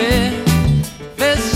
trip. This